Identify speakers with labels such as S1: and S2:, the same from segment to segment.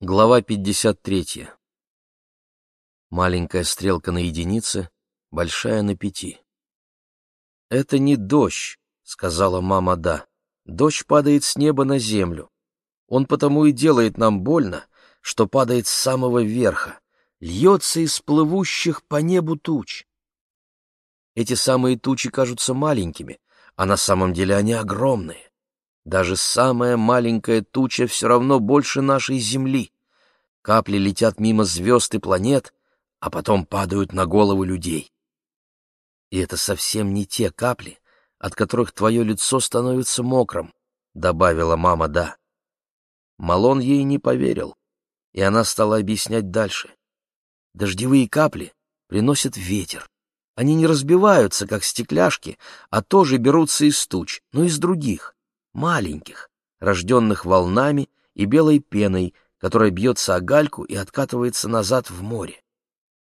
S1: Глава 53. Маленькая стрелка на единице, большая на пяти. «Это не дождь», — сказала мама Да. «Дождь падает с неба на землю. Он потому и делает нам больно, что падает с самого верха, льется из плывущих по небу туч. Эти самые тучи кажутся маленькими, а на самом деле они огромные. Даже самая маленькая туча все равно больше нашей Земли. Капли летят мимо звезд и планет, а потом падают на головы людей. И это совсем не те капли, от которых твое лицо становится мокрым, — добавила мама Да. Малон ей не поверил, и она стала объяснять дальше. Дождевые капли приносят ветер. Они не разбиваются, как стекляшки, а тоже берутся из туч, но из других маленьких, рожденных волнами и белой пеной, которая бьется о гальку и откатывается назад в море.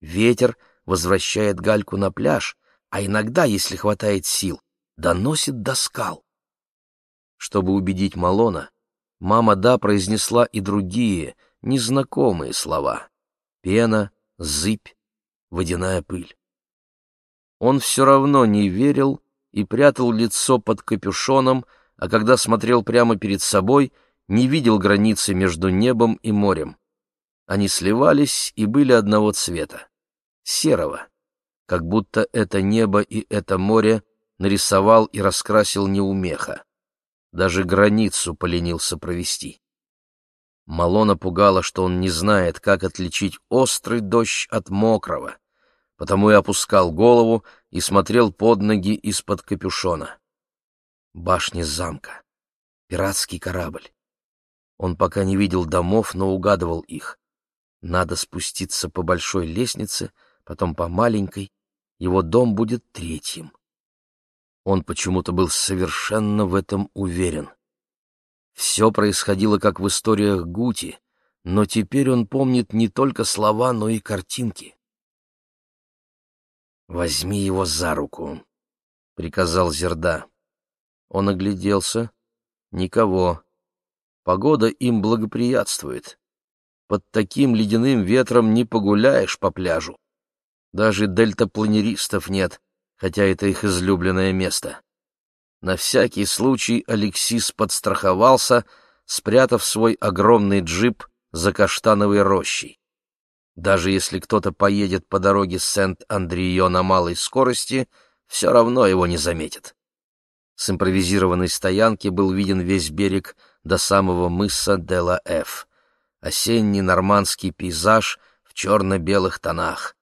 S1: Ветер возвращает гальку на пляж, а иногда, если хватает сил, доносит до скал. Чтобы убедить Малона, мама Да произнесла и другие, незнакомые слова. Пена, зыбь, водяная пыль. Он все равно не верил и прятал лицо под капюшоном, а когда смотрел прямо перед собой, не видел границы между небом и морем. Они сливались и были одного цвета — серого, как будто это небо и это море нарисовал и раскрасил неумеха. Даже границу поленился провести. Малона пугало, что он не знает, как отличить острый дождь от мокрого, потому и опускал голову и смотрел под ноги из-под капюшона башни замка, пиратский корабль. Он пока не видел домов, но угадывал их. Надо спуститься по большой лестнице, потом по маленькой. Его дом будет третьим. Он почему-то был совершенно в этом уверен. Все происходило, как в историях Гути, но теперь он помнит не только слова, но и картинки. «Возьми его за руку», — приказал Зерда. Он огляделся. Никого. Погода им благоприятствует. Под таким ледяным ветром не погуляешь по пляжу. Даже дельтапланеристов нет, хотя это их излюбленное место. На всякий случай Алексис подстраховался, спрятав свой огромный джип за каштановой рощей. Даже если кто-то поедет по дороге Сент-Андрио на малой скорости, все равно его не заметит. С импровизированной стоянки был виден весь берег до самого мыса Дела-Эф. Осенний нормандский пейзаж в черно-белых тонах.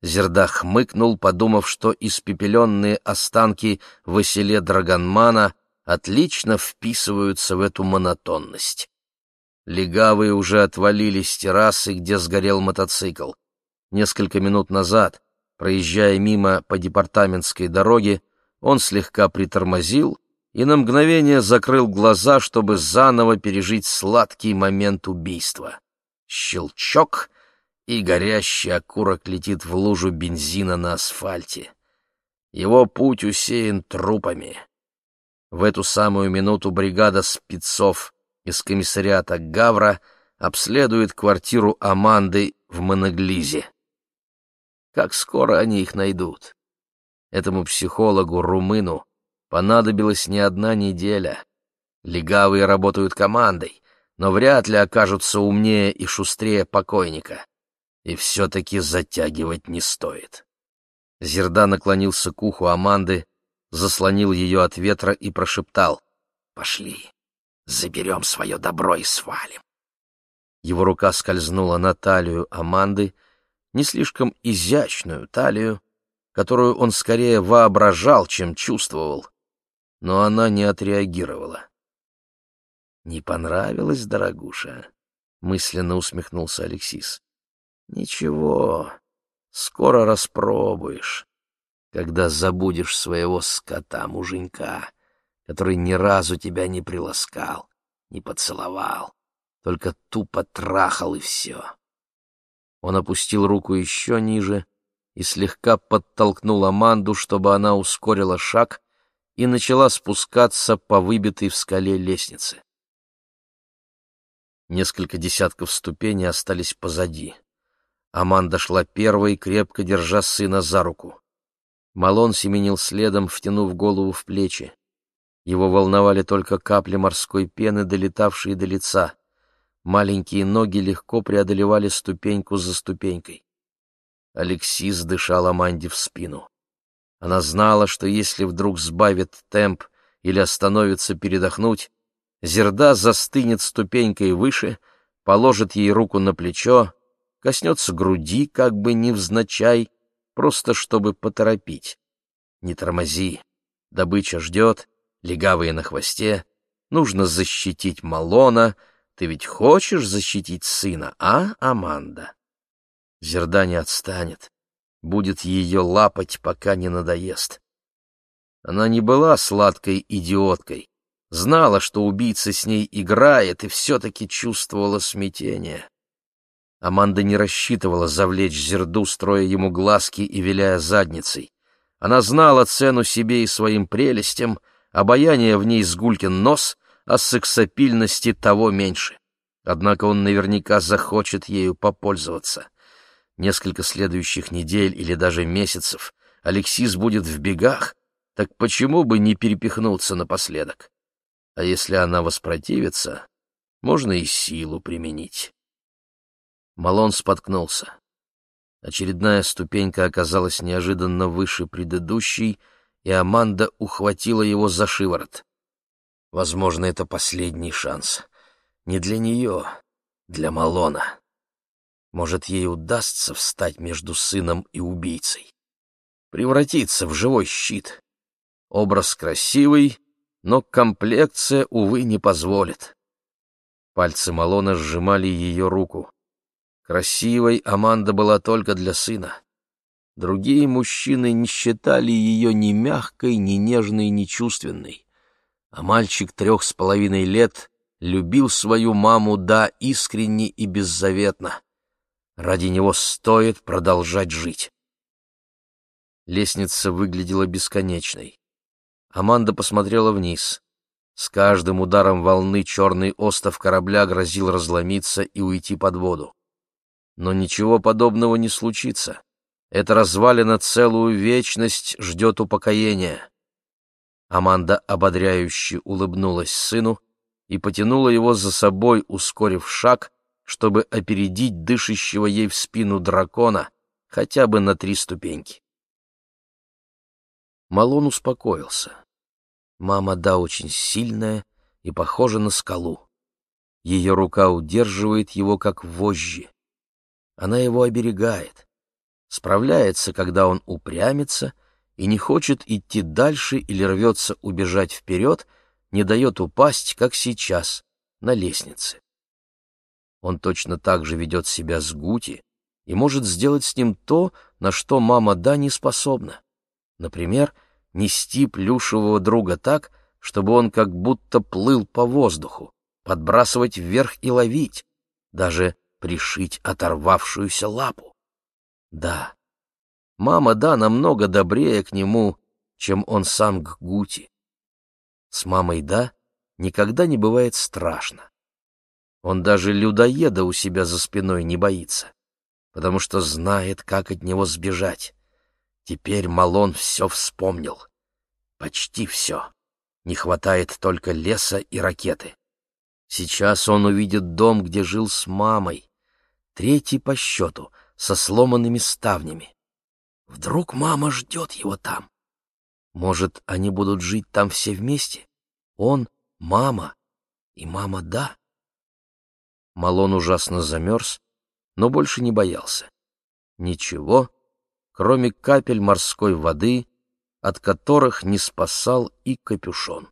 S1: Зерда хмыкнул, подумав, что испепеленные останки Василе Драгонмана отлично вписываются в эту монотонность. Легавые уже отвалили с террасы, где сгорел мотоцикл. Несколько минут назад, проезжая мимо по департаментской дороге, он слегка притормозил и на мгновение закрыл глаза, чтобы заново пережить сладкий момент убийства. Щелчок, и горящий окурок летит в лужу бензина на асфальте. Его путь усеян трупами. В эту самую минуту бригада спецов из комиссариата Гавра обследует квартиру Аманды в Моноглизе. Как скоро они их найдут? Этому психологу-румыну понадобилась не одна неделя. Легавые работают командой, но вряд ли окажутся умнее и шустрее покойника. И все-таки затягивать не стоит. Зерда наклонился к уху Аманды, заслонил ее от ветра и прошептал «Пошли, заберем свое добро и свалим». Его рука скользнула на талию Аманды, не слишком изящную талию, которую он скорее воображал, чем чувствовал. Но она не отреагировала. «Не понравилось, дорогуша?» — мысленно усмехнулся Алексис. «Ничего, скоро распробуешь, когда забудешь своего скота-муженька, который ни разу тебя не приласкал, не поцеловал, только тупо трахал и все». Он опустил руку еще ниже, и слегка подтолкнул Аманду, чтобы она ускорила шаг и начала спускаться по выбитой в скале лестнице. Несколько десятков ступеней остались позади. Аманда шла первой, крепко держа сына за руку. Малон семенил следом, втянув голову в плечи. Его волновали только капли морской пены, долетавшие до лица. Маленькие ноги легко преодолевали ступеньку за ступенькой. Алексис дышал Аманде в спину. Она знала, что если вдруг сбавит темп или остановится передохнуть, Зерда застынет ступенькой выше, положит ей руку на плечо, коснется груди, как бы невзначай, просто чтобы поторопить. Не тормози, добыча ждет, легавые на хвосте, нужно защитить Малона, ты ведь хочешь защитить сына, а, Аманда? Зерда не отстанет, будет ее лапать, пока не надоест. Она не была сладкой идиоткой, знала, что убийца с ней играет, и все-таки чувствовала смятение. Аманда не рассчитывала завлечь Зерду, строя ему глазки и виляя задницей. Она знала цену себе и своим прелестям, обаяние в ней сгулькин нос, а сексапильности того меньше. Однако он наверняка захочет ею попользоваться. Несколько следующих недель или даже месяцев Алексис будет в бегах, так почему бы не перепихнуться напоследок? А если она воспротивится, можно и силу применить. Малон споткнулся. Очередная ступенька оказалась неожиданно выше предыдущей, и Аманда ухватила его за шиворот. Возможно, это последний шанс. Не для нее, для Малона. Может, ей удастся встать между сыном и убийцей. Превратиться в живой щит. Образ красивый, но комплекция, увы, не позволит. Пальцы Малона сжимали ее руку. Красивой Аманда была только для сына. Другие мужчины не считали ее ни мягкой, ни нежной, ни чувственной. А мальчик трех с половиной лет любил свою маму, да, искренне и беззаветно. Ради него стоит продолжать жить. Лестница выглядела бесконечной. Аманда посмотрела вниз. С каждым ударом волны черный остов корабля грозил разломиться и уйти под воду. Но ничего подобного не случится. Эта развалина целую вечность ждет упокоения. Аманда ободряюще улыбнулась сыну и потянула его за собой, ускорив шаг, чтобы опередить дышащего ей в спину дракона хотя бы на три ступеньки. Малон успокоился. Мама, да, очень сильная и похожа на скалу. Ее рука удерживает его, как вожжи. Она его оберегает, справляется, когда он упрямится и не хочет идти дальше или рвется убежать вперед, не дает упасть, как сейчас, на лестнице. Он точно так же ведет себя с Гути и может сделать с ним то, на что мама Да не способна. Например, нести плюшевого друга так, чтобы он как будто плыл по воздуху, подбрасывать вверх и ловить, даже пришить оторвавшуюся лапу. Да, мама Да намного добрее к нему, чем он сам к Гути. С мамой Да никогда не бывает страшно. Он даже людоеда у себя за спиной не боится, потому что знает, как от него сбежать. Теперь Малон все вспомнил. Почти все. Не хватает только леса и ракеты. Сейчас он увидит дом, где жил с мамой. Третий по счету, со сломанными ставнями. Вдруг мама ждет его там. Может, они будут жить там все вместе? Он, мама и мама да. Малон ужасно замерз, но больше не боялся. Ничего, кроме капель морской воды, от которых не спасал и капюшон.